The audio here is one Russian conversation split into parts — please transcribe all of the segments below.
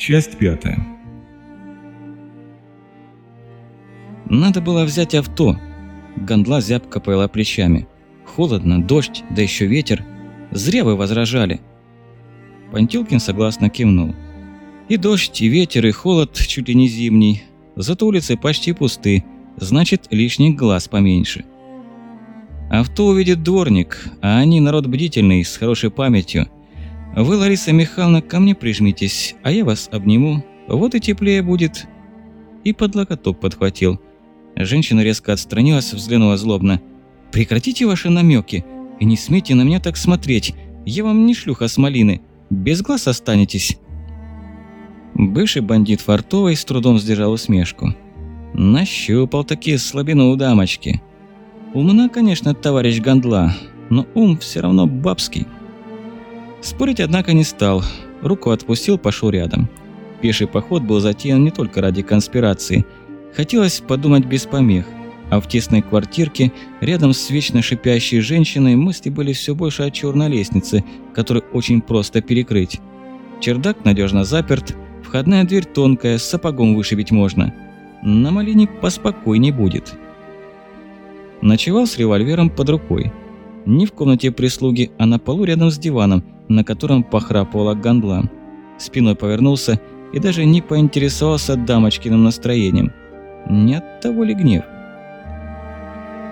Часть пятая. Надо было взять авто. Гондла зябко повела плечами. Холодно, дождь, да еще ветер. Зря вы возражали. Пантилкин согласно кивнул. И дождь, и ветер, и холод чуть ли не зимний. Зато улицы почти пусты, значит лишний глаз поменьше. Авто увидит дворник, а они народ бдительный, с хорошей памятью – вы, Лариса Михайловна, ко мне прижмитесь, а я вас обниму. Вот и теплее будет». И под локоток подхватил. Женщина резко отстранилась, взглянула злобно. «Прекратите ваши намеки и не смейте на меня так смотреть. Я вам не шлюха с малины. Без глаз останетесь». Бывший бандит Фартовой с трудом сдержал усмешку. Нащупал такие слабину у дамочки. Умна, конечно, товарищ Гандла, но ум все равно бабский. Спорить, однако, не стал. Руку отпустил, пошел рядом. Пеший поход был затеян не только ради конспирации. Хотелось подумать без помех. А в тесной квартирке, рядом с вечно шипящей женщиной, мысли были все больше о черной лестнице, которую очень просто перекрыть. Чердак надежно заперт, входная дверь тонкая, с сапогом вышибить можно. На малине поспокойней будет. Ночевал с револьвером под рукой. Не в комнате прислуги, а на полу рядом с диваном, на котором похрапывала гандла. Спиной повернулся и даже не поинтересовался дамочкиным настроением. Не от того ли гнев?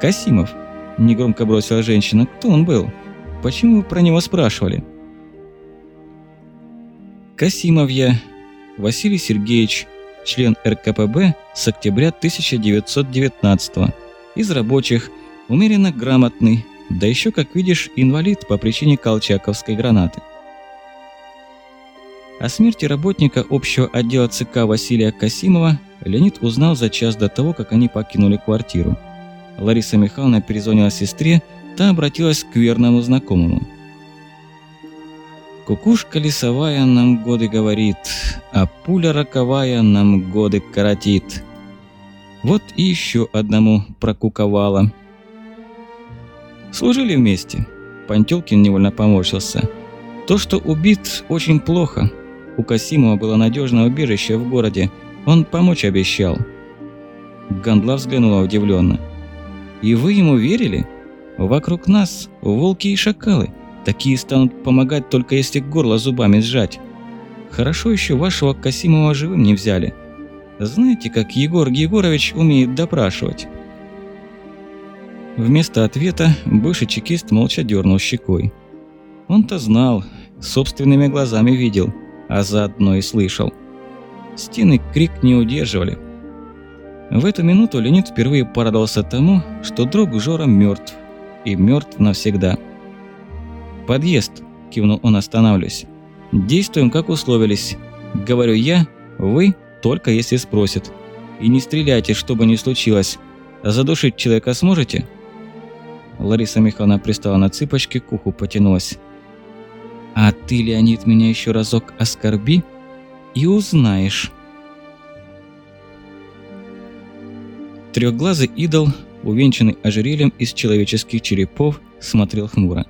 «Касимов», – негромко бросила женщина, – «кто он был? Почему вы про него спрашивали?» Касимов я, Василий Сергеевич, член РКПБ с октября 1919 -го. из рабочих, умеренно грамотный, да еще, как видишь, инвалид по причине колчаковской гранаты. О смерти работника общего отдела ЦК Василия Касимова Леонид узнал за час до того, как они покинули квартиру. Лариса Михайловна перезвонила сестре, та обратилась к верному знакомому. «Кукушка лесовая нам годы говорит, а пуля роковая нам годы коротит». Вот и еще одному прокуковала – Служили вместе. Пантелкин невольно поморщился. То, что убит, очень плохо. У Касимова было надежное убежище в городе. Он помочь обещал. Гандла взглянула удивленно. «И вы ему верили? Вокруг нас волки и шакалы. Такие станут помогать только если горло зубами сжать. Хорошо еще вашего Касимова живым не взяли. Знаете, как Егор Егорович умеет допрашивать?» Вместо ответа бывший чекист молча дернул щекой. Он-то знал, собственными глазами видел, а заодно и слышал. Стены крик не удерживали. В эту минуту Леонид впервые порадовался тому, что друг Жора мертв и мертв навсегда. «Подъезд», – кивнул он, останавливаясь. «Действуем, как условились. Говорю я, вы только если спросят. И не стреляйте, что бы ни случилось. Задушить человека сможете?» Лариса Михайловна пристала на цыпочки, к уху потянулась. «А ты, Леонид, меня еще разок оскорби и узнаешь». Трехглазый идол, увенчанный ожерельем из человеческих черепов, смотрел хмуро.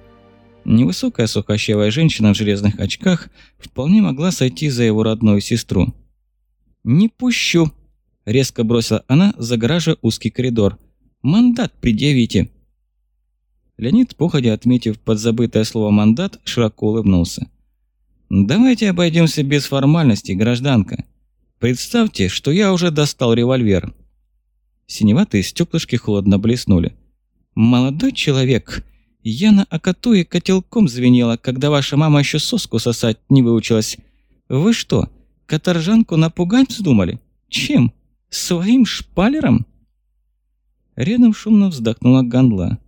Невысокая сухощавая женщина в железных очках вполне могла сойти за его родную сестру. «Не пущу!» – резко бросила она, загораживая узкий коридор. «Мандат предъявите!» Леонид, походя отметив подзабытое слово «мандат», широко улыбнулся. «Давайте обойдемся без формальностей, гражданка. Представьте, что я уже достал револьвер». Синеватые стеклышки холодно блеснули. «Молодой человек, я на окатуе котелком звенела, когда ваша мама еще соску сосать не выучилась. Вы что, каторжанку напугать вздумали? Чем? Своим шпалером?» Рядом шумно вздохнула Гандла.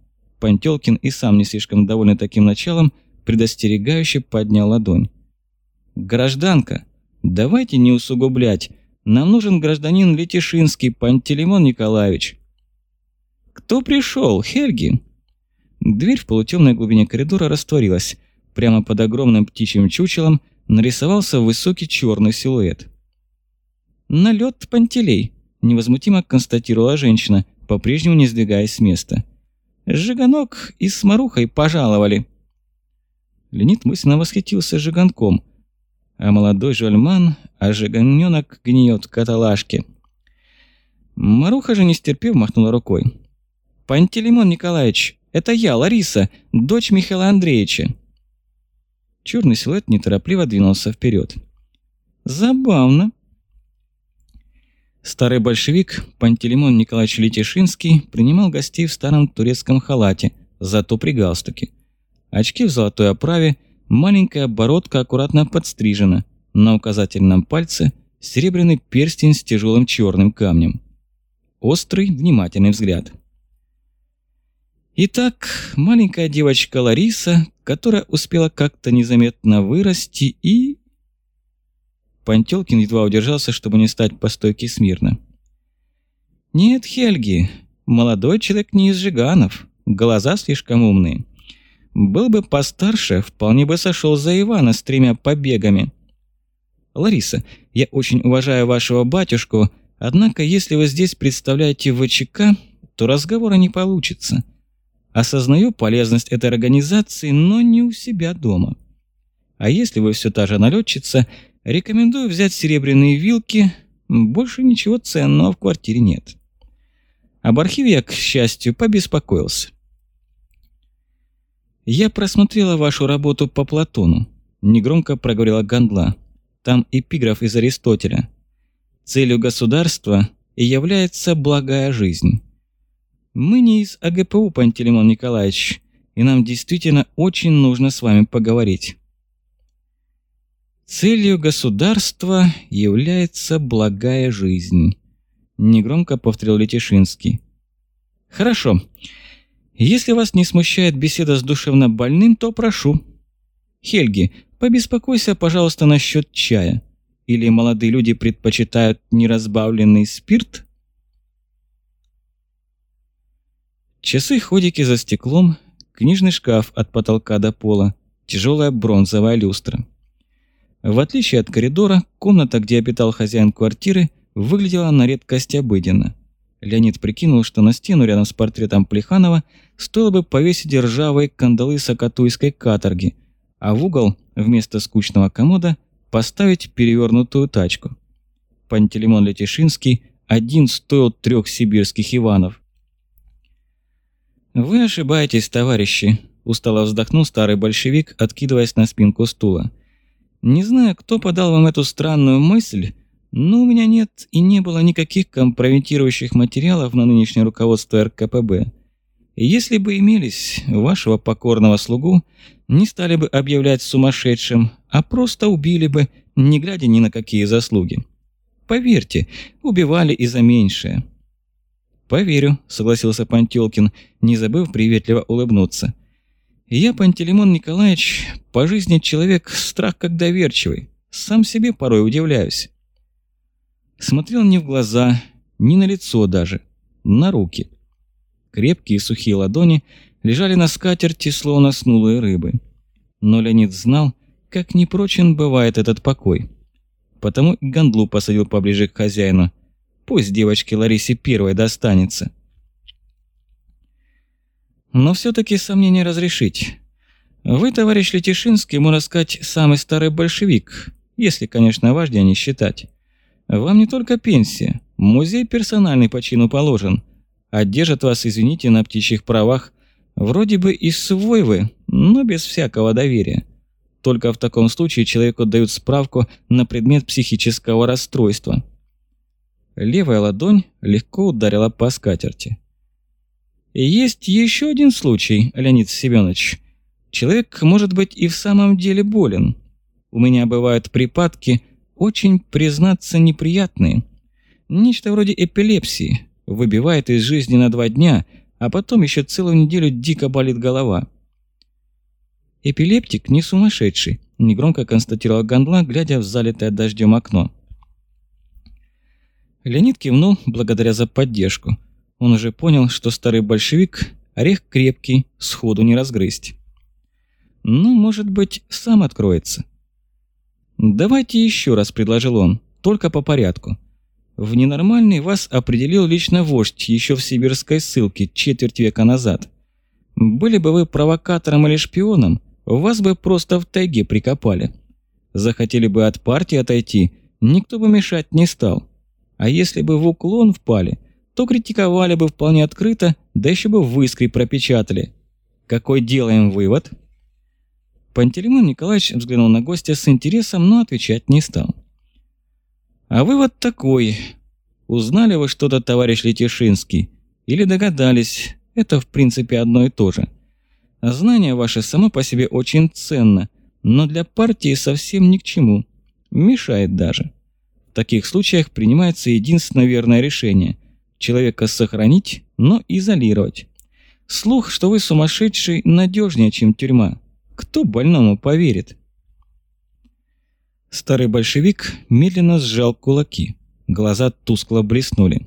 Пантелкин и сам не слишком довольный таким началом, предостерегающе поднял ладонь. «Гражданка, давайте не усугублять. Нам нужен гражданин Летишинский, Пантелеймон Николаевич». «Кто пришел, Хельги?» Дверь в полутемной глубине коридора растворилась. Прямо под огромным птичьим чучелом нарисовался высокий черный силуэт. «Налет, Пантелей», – невозмутимо констатировала женщина, по-прежнему не сдвигаясь с места. Жиганок и с Марухой пожаловали. Леонид мысленно восхитился Жиганком. а молодой жульман, а жиганёнок гниет каталажки. Маруха же не стерпев махнула рукой. «Пантелеймон Николаевич, это я, Лариса, дочь Михаила Андреевича». Черный силуэт неторопливо двинулся вперед. «Забавно». Старый большевик Пантелеймон Николаевич Летишинский принимал гостей в старом турецком халате, зато при галстуке. Очки в золотой оправе, маленькая бородка аккуратно подстрижена, на указательном пальце серебряный перстень с тяжелым черным камнем. Острый, внимательный взгляд. Итак, маленькая девочка Лариса, которая успела как-то незаметно вырасти и... Пантелкин едва удержался, чтобы не стать по стойке смирно. «Нет, Хельги, молодой человек не из Жиганов, глаза слишком умные. Был бы постарше, вполне бы сошел за Ивана с тремя побегами. Лариса, я очень уважаю вашего батюшку, однако если вы здесь представляете ВЧК, то разговора не получится. Осознаю полезность этой организации, но не у себя дома. А если вы все та же налетчица, рекомендую взять серебряные вилки, больше ничего ценного в квартире нет. Об архиве я, к счастью, побеспокоился. «Я просмотрела вашу работу по Платону», – негромко проговорила Гандла. «Там эпиграф из Аристотеля. Целью государства является благая жизнь. Мы не из АГПУ, Пантелеймон Николаевич, и нам действительно очень нужно с вами поговорить». Целью государства является благая жизнь, негромко повторил Летишинский. Хорошо. Если вас не смущает беседа с душевно больным, то прошу. Хельги, побеспокойся, пожалуйста, насчет чая. Или молодые люди предпочитают неразбавленный спирт? Часы ходики за стеклом, книжный шкаф от потолка до пола, тяжелая бронзовая люстра. В отличие от коридора, комната, где обитал хозяин квартиры, выглядела на редкость обыденно. Леонид прикинул, что на стену рядом с портретом Плеханова стоило бы повесить ржавые кандалы сокатуйской каторги, а в угол вместо скучного комода поставить перевернутую тачку. Пантелеймон Летишинский один стоил трех сибирских Иванов. «Вы ошибаетесь, товарищи», – устало вздохнул старый большевик, откидываясь на спинку стула. «Не знаю, кто подал вам эту странную мысль, но у меня нет и не было никаких компрометирующих материалов на нынешнее руководство РКПБ. Если бы имелись, вашего покорного слугу не стали бы объявлять сумасшедшим, а просто убили бы, не глядя ни на какие заслуги. Поверьте, убивали и за меньшее. «Поверю», — согласился Пантелкин, не забыв приветливо улыбнуться. «Я, Пантелеймон Николаевич, по жизни человек страх как доверчивый, сам себе порой удивляюсь». Смотрел не в глаза, ни на лицо даже, на руки. Крепкие сухие ладони лежали на скатерти, словно снулые рыбы. Но Леонид знал, как непрочен бывает этот покой. Потому и Гандлу посадил поближе к хозяину. Пусть девочке Ларисе первой достанется. Но все таки сомнение разрешить. Вы, товарищ Летишинский, можно сказать, самый старый большевик, если, конечно, вождя не считать. Вам не только пенсия, музей персональный по чину положен, а держат вас, извините, на птичьих правах. Вроде бы и свой вы, но без всякого доверия. Только в таком случае человеку дают справку на предмет психического расстройства. Левая ладонь легко ударила по скатерти. Есть еще один случай, Леонид Семенович. Человек может быть и в самом деле болен. У меня бывают припадки, очень, признаться, неприятные. Нечто вроде эпилепсии. Выбивает из жизни на два дня, а потом еще целую неделю дико болит голова. «Эпилептик не сумасшедший», – негромко констатировал Гандла, глядя в залитое дождем окно. Леонид кивнул благодаря за поддержку. Он уже понял, что старый большевик – орех крепкий, сходу не разгрызть. Ну, может быть, сам откроется. «Давайте еще раз», – предложил он, – «только по порядку. В ненормальный вас определил лично вождь еще в сибирской ссылке четверть века назад. Были бы вы провокатором или шпионом, вас бы просто в тайге прикопали. Захотели бы от партии отойти, никто бы мешать не стал. А если бы в уклон впали, то критиковали бы вполне открыто, да еще бы в искре пропечатали. Какой делаем вывод? Пантелеймон Николаевич взглянул на гостя с интересом, но отвечать не стал. А вывод такой. Узнали вы что-то, товарищ Летишинский? Или догадались? Это в принципе одно и то же. Знание ваше само по себе очень ценно, но для партии совсем ни к чему. Мешает даже. В таких случаях принимается единственное верное решение – человека сохранить, но изолировать. Слух, что вы сумасшедший, надежнее, чем тюрьма. Кто больному поверит? Старый большевик медленно сжал кулаки. Глаза тускло блеснули.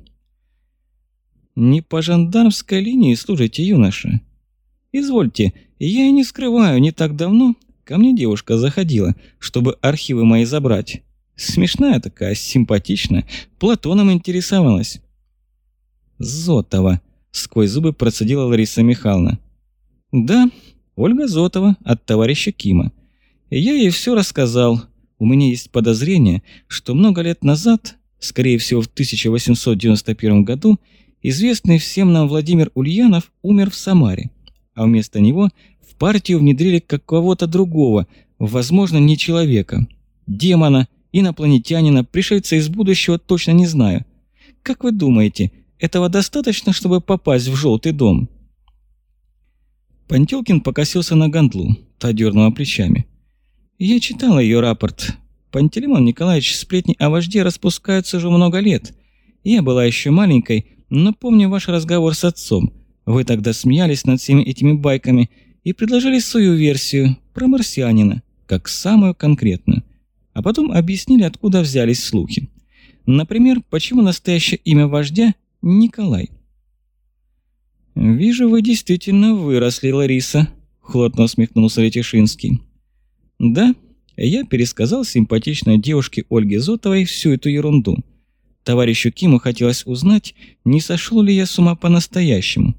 «Не по жандармской линии служите, юноша. Извольте, я и не скрываю, не так давно ко мне девушка заходила, чтобы архивы мои забрать. Смешная такая, симпатичная. Платоном интересовалась. Зотова. Сквозь зубы процедила Лариса Михайловна. Да, Ольга Зотова от товарища Кима. Я ей все рассказал. У меня есть подозрение, что много лет назад, скорее всего в 1891 году, известный всем нам Владимир Ульянов умер в Самаре, а вместо него в партию внедрили какого-то другого, возможно, не человека, демона инопланетянина, пришельца из будущего, точно не знаю. Как вы думаете, этого достаточно, чтобы попасть в желтый дом?» Пантелкин покосился на гандлу, та дернула плечами. «Я читал ее рапорт. Пантелеймон Николаевич, сплетни о вожде распускаются уже много лет. Я была еще маленькой, но помню ваш разговор с отцом. Вы тогда смеялись над всеми этими байками и предложили свою версию про марсианина, как самую конкретную а потом объяснили, откуда взялись слухи. Например, почему настоящее имя вождя – Николай. «Вижу, вы действительно выросли, Лариса», – холодно усмехнулся Летишинский. «Да, я пересказал симпатичной девушке Ольге Зотовой всю эту ерунду. Товарищу Киму хотелось узнать, не сошел ли я с ума по-настоящему.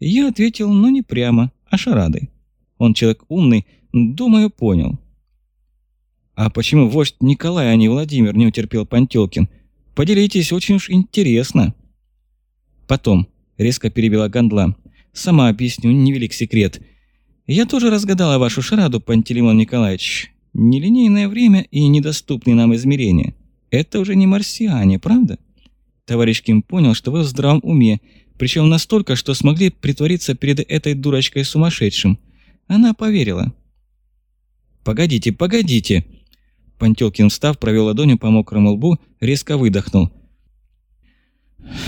Я ответил, но не прямо, а шарадой. Он человек умный, думаю, понял. «А почему вождь Николай, а не Владимир?» – не утерпел Пантелкин. «Поделитесь, очень уж интересно». «Потом», – резко перебила Гандла. «Сама объясню, невелик секрет. Я тоже разгадала вашу шараду, Пантелеймон Николаевич. Нелинейное время и недоступные нам измерения. Это уже не марсиане, правда?» Товарищ Ким понял, что вы в здравом уме, причем настолько, что смогли притвориться перед этой дурочкой сумасшедшим. Она поверила. «Погодите, погодите!» Пантелкин, встав, провел ладонью по мокрому лбу, резко выдохнул.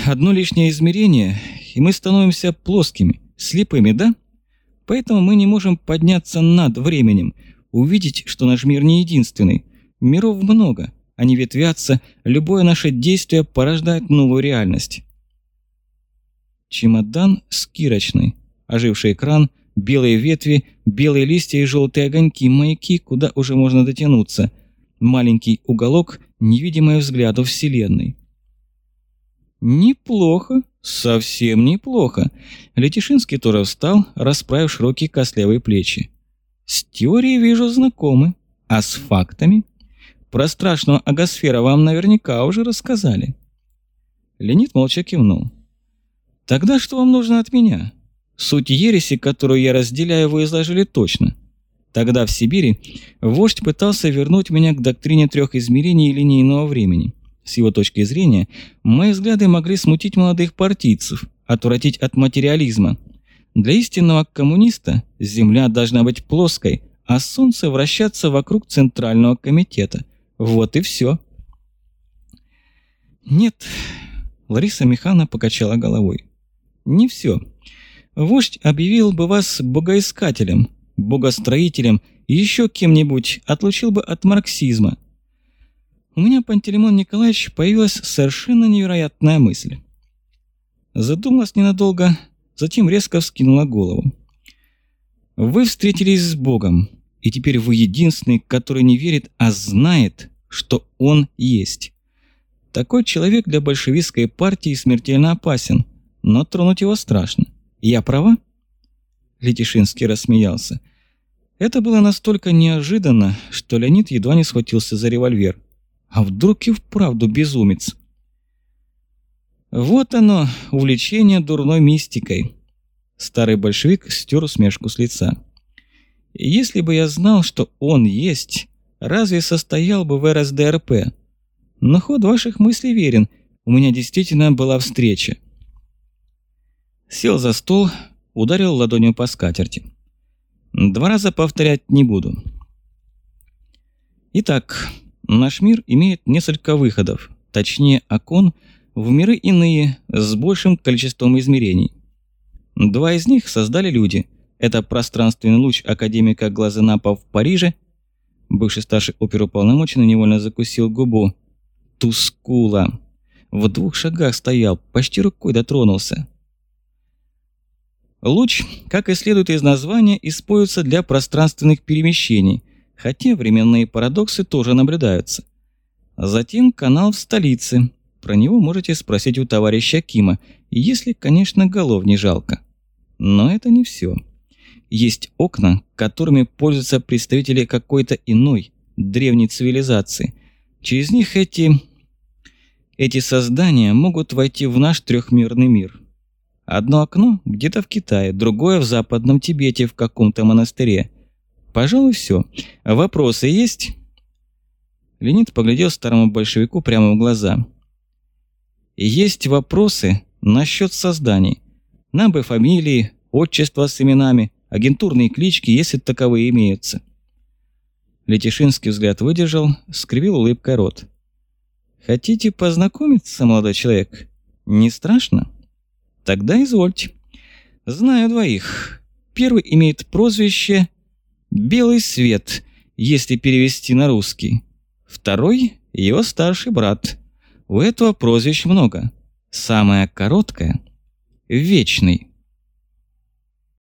«Одно лишнее измерение, и мы становимся плоскими, слепыми, да? Поэтому мы не можем подняться над временем, увидеть, что наш мир не единственный. Миров много, они ветвятся, любое наше действие порождает новую реальность». Чемодан с кирочной, оживший экран, белые ветви, белые листья и желтые огоньки, маяки, куда уже можно дотянуться – маленький уголок, невидимый взгляду Вселенной. «Неплохо, совсем неплохо». Летишинский тоже встал, расправив широкие костлявые плечи. «С теорией вижу знакомы, а с фактами? Про страшного агосфера вам наверняка уже рассказали». Леонид молча кивнул. «Тогда что вам нужно от меня? Суть ереси, которую я разделяю, вы изложили точно. Тогда в Сибири вождь пытался вернуть меня к доктрине трех измерений линейного времени. С его точки зрения, мои взгляды могли смутить молодых партийцев, отвратить от материализма. Для истинного коммуниста Земля должна быть плоской, а Солнце вращаться вокруг Центрального комитета. Вот и все. Нет, Лариса Михайловна покачала головой. Не все. Вождь объявил бы вас богоискателем, богостроителем еще кем-нибудь отлучил бы от марксизма. У меня, Пантелеймон Николаевич, появилась совершенно невероятная мысль. Задумалась ненадолго, затем резко вскинула голову. Вы встретились с Богом, и теперь вы единственный, который не верит, а знает, что Он есть. Такой человек для большевистской партии смертельно опасен, но тронуть его страшно. Я права? Летишинский рассмеялся. Это было настолько неожиданно, что Леонид едва не схватился за револьвер. А вдруг и вправду безумец? Вот оно, увлечение дурной мистикой. Старый большевик стер усмешку с лица. Если бы я знал, что он есть, разве состоял бы в РСДРП? Но ход ваших мыслей верен, у меня действительно была встреча. Сел за стол, ударил ладонью по скатерти. Два раза повторять не буду. Итак, наш мир имеет несколько выходов, точнее окон, в миры иные с большим количеством измерений. Два из них создали люди. Это пространственный луч академика Глазенапа в Париже. Бывший старший оперуполномоченный невольно закусил губу. Тускула. В двух шагах стоял, почти рукой дотронулся. Луч, как и следует из названия, используется для пространственных перемещений, хотя временные парадоксы тоже наблюдаются. Затем канал в столице. Про него можете спросить у товарища Кима, если, конечно, голов не жалко. Но это не все. Есть окна, которыми пользуются представители какой-то иной, древней цивилизации. Через них эти... Эти создания могут войти в наш трехмерный мир – Одно окно где-то в Китае, другое в Западном Тибете в каком-то монастыре. Пожалуй, все. Вопросы есть?» Леонид поглядел старому большевику прямо в глаза. «Есть вопросы насчет созданий. Нам бы фамилии, отчества с именами, агентурные клички, если таковые имеются». Летишинский взгляд выдержал, скривил улыбкой рот. «Хотите познакомиться, молодой человек? Не страшно?» Тогда извольте. Знаю двоих. Первый имеет прозвище «Белый свет», если перевести на русский. Второй – его старший брат. У этого прозвищ много. Самое короткое – «Вечный».